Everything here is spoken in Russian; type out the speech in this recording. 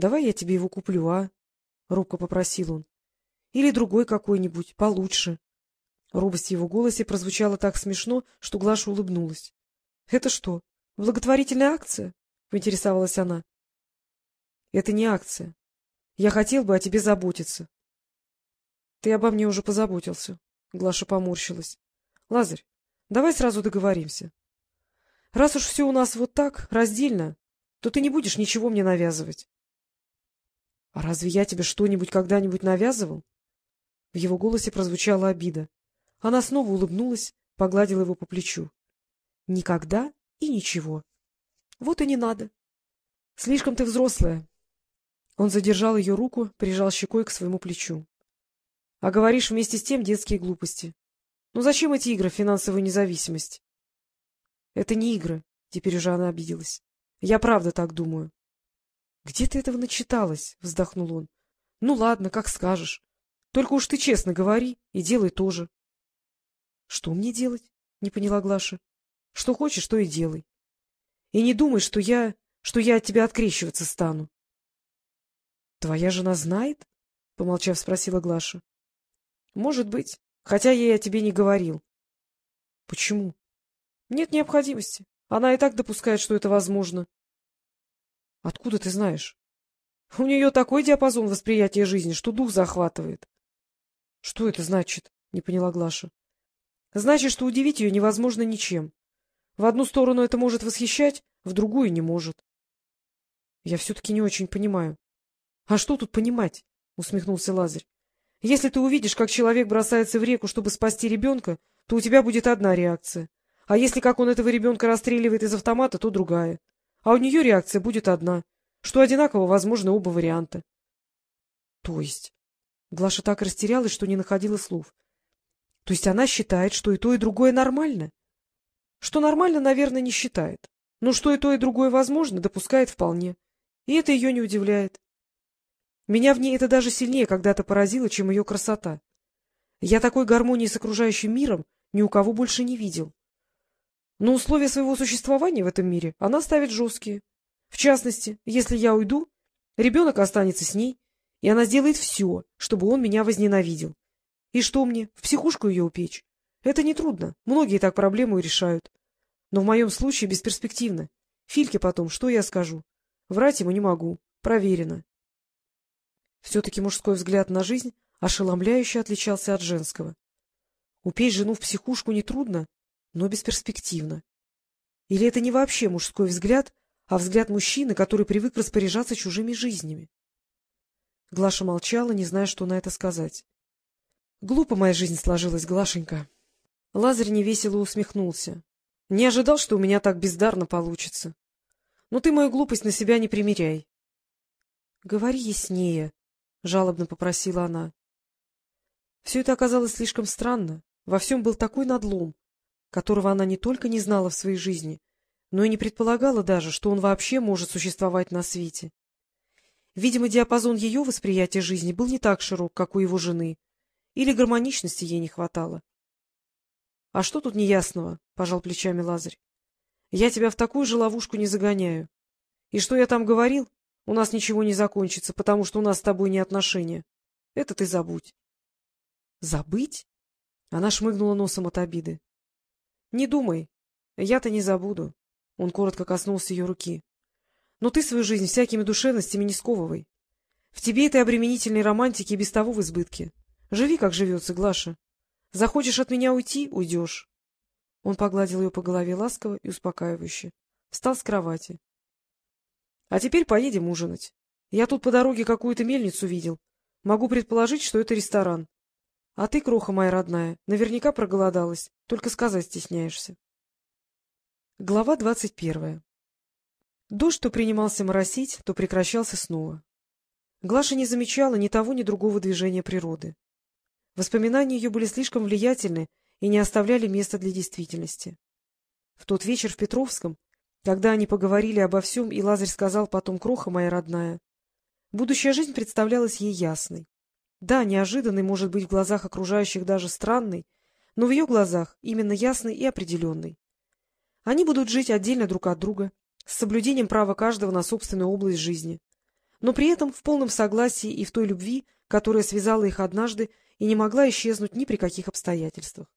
давай я тебе его куплю, а? — робко попросил он. — Или другой какой-нибудь, получше. Робость в его голосе прозвучала так смешно, что Глаша улыбнулась. — Это что, благотворительная акция? — поинтересовалась она. — Это не акция. Я хотел бы о тебе заботиться. — Ты обо мне уже позаботился. Глаша поморщилась. — Лазарь, давай сразу договоримся. Раз уж все у нас вот так, раздельно, то ты не будешь ничего мне навязывать. — А разве я тебе что-нибудь когда-нибудь навязывал? В его голосе прозвучала обида. Она снова улыбнулась, погладила его по плечу. — Никогда и ничего. — Вот и не надо. Слишком ты взрослая. Он задержал ее руку, прижал щекой к своему плечу. — А говоришь вместе с тем детские глупости. Ну зачем эти игры в финансовую независимость? — Это не игры, — теперь уже она обиделась. — Я правда так думаю. — Где ты этого начиталась? — вздохнул он. — Ну ладно, как скажешь. Только уж ты честно говори и делай тоже. — Что мне делать? — не поняла Глаша. — Что хочешь, то и делай. И не думай, что я, что я от тебя открещиваться стану. — Твоя жена знает? — помолчав, спросила Глаша. — Может быть, хотя я и о тебе не говорил. — Почему? Нет необходимости. Она и так допускает, что это возможно. — Откуда ты знаешь? — У нее такой диапазон восприятия жизни, что дух захватывает. — Что это значит? — не поняла Глаша. — Значит, что удивить ее невозможно ничем. В одну сторону это может восхищать, в другую не может. — Я все-таки не очень понимаю. — А что тут понимать? — усмехнулся Лазарь. — Если ты увидишь, как человек бросается в реку, чтобы спасти ребенка, то у тебя будет одна реакция — а если как он этого ребенка расстреливает из автомата, то другая. А у нее реакция будет одна, что одинаково возможны оба варианта. — То есть? Глаша так растерялась, что не находила слов. — То есть она считает, что и то, и другое нормально? Что нормально, наверное, не считает. Но что и то, и другое возможно, допускает вполне. И это ее не удивляет. Меня в ней это даже сильнее когда-то поразило, чем ее красота. Я такой гармонии с окружающим миром ни у кого больше не видел. Но условия своего существования в этом мире она ставит жесткие. В частности, если я уйду, ребенок останется с ней, и она сделает все, чтобы он меня возненавидел. И что мне, в психушку ее упечь? Это нетрудно, многие так проблему и решают. Но в моем случае бесперспективно. Фильке потом, что я скажу? Врать ему не могу, проверено. Все-таки мужской взгляд на жизнь ошеломляюще отличался от женского. Упечь жену в психушку нетрудно, но бесперспективно. Или это не вообще мужской взгляд, а взгляд мужчины, который привык распоряжаться чужими жизнями? Глаша молчала, не зная, что на это сказать. — Глупо моя жизнь сложилась, Глашенька. Лазарь невесело усмехнулся. — Не ожидал, что у меня так бездарно получится. Но ты мою глупость на себя не примеряй. — Говори яснее, — жалобно попросила она. Все это оказалось слишком странно. Во всем был такой надлом, которого она не только не знала в своей жизни, но и не предполагала даже, что он вообще может существовать на свете. Видимо, диапазон ее восприятия жизни был не так широк, как у его жены, или гармоничности ей не хватало. — А что тут неясного? — пожал плечами Лазарь. — Я тебя в такую же ловушку не загоняю. И что я там говорил, у нас ничего не закончится, потому что у нас с тобой не отношения. Это ты забудь. — Забыть? Она шмыгнула носом от обиды. — Не думай. Я-то не забуду. Он коротко коснулся ее руки. — Но ты свою жизнь всякими душевностями не сковывай. В тебе этой обременительной романтики без того в избытке. Живи, как живется, Глаша. Захочешь от меня уйти — уйдешь. Он погладил ее по голове ласково и успокаивающе. Встал с кровати. — А теперь поедем ужинать. Я тут по дороге какую-то мельницу видел. Могу предположить, что это ресторан. А ты, кроха моя родная, наверняка проголодалась, только сказать стесняешься. Глава двадцать первая Дождь то принимался моросить, то прекращался снова. Глаша не замечала ни того, ни другого движения природы. Воспоминания ее были слишком влиятельны и не оставляли места для действительности. В тот вечер в Петровском, когда они поговорили обо всем, и Лазарь сказал потом «Кроха моя родная», будущая жизнь представлялась ей ясной. Да, неожиданный может быть в глазах окружающих даже странный, но в ее глазах именно ясный и определенный. Они будут жить отдельно друг от друга, с соблюдением права каждого на собственную область жизни. но при этом в полном согласии и в той любви, которая связала их однажды и не могла исчезнуть ни при каких обстоятельствах.